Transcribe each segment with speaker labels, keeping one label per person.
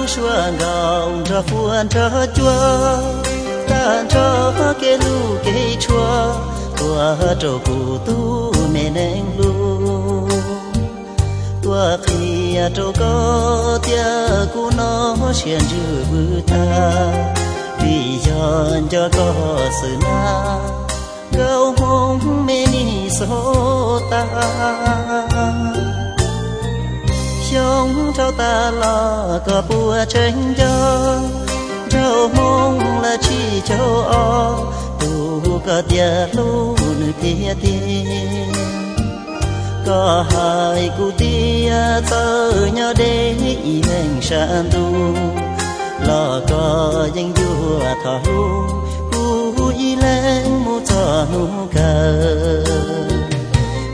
Speaker 1: lu xua ngào ra phuan ra chua tan cho ke lu ke chua, tua trâu cụ tu mẹ neng lu. Tua khi trâu có tia cu nó xiên dư bư ta. Vì cho cho có sự na, gấu hông mê ni số ta chống trao ta lo có bùa tranh cho trao mong là chỉ cháu o tu có tia lu nơi tia tia có hai cụ tia tơ nhớ để ý mình sàn tu. Lo có danh vua thọ cu y lên mu cho nu cờ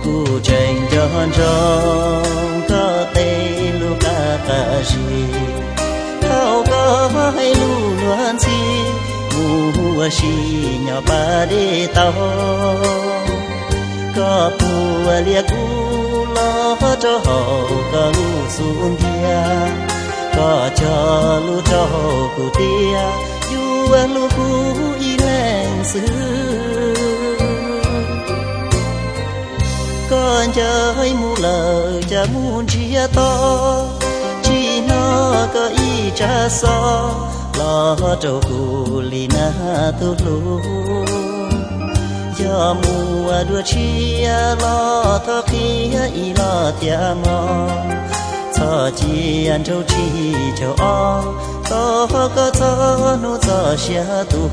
Speaker 1: cụ tranh cho mùa xì nhỏ ba đi tàu, có bùa lia cu lo cho hậu có lu xuống dia có cho lu cho hậu cụ tia du lu cu y lên xưa con chơi mu lờ cha muốn chia to. Chỉ nó có ý cha so lo cho cô lì na tu lu giờ mùa đua chia, lo thơ kia y lo tia mò. Cho chi ăn châu chi châu o to có cho nó cho xia tu.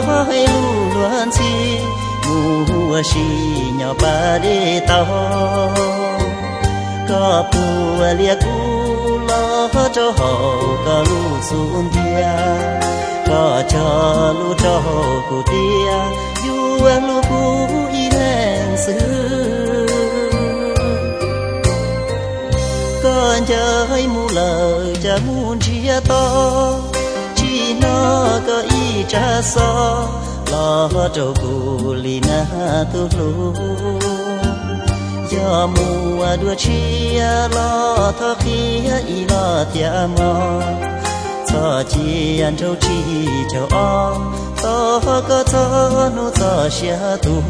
Speaker 1: Hơi hai lu loan chi mùa xì nhỏ ba đi tao có bùa lia cu lo cho hậu có lu xuống tia có cho lu cho hậu cụ tia em lu cu y lên xưa con chơi mu lời cha muốn chia to nó có ý cha so lo trâu cù lì na tu lu giờ mùa đua chia lo thơ khi ý lo tia mò cho chi ăn trâu chi châu o to có cho nó cho xia tu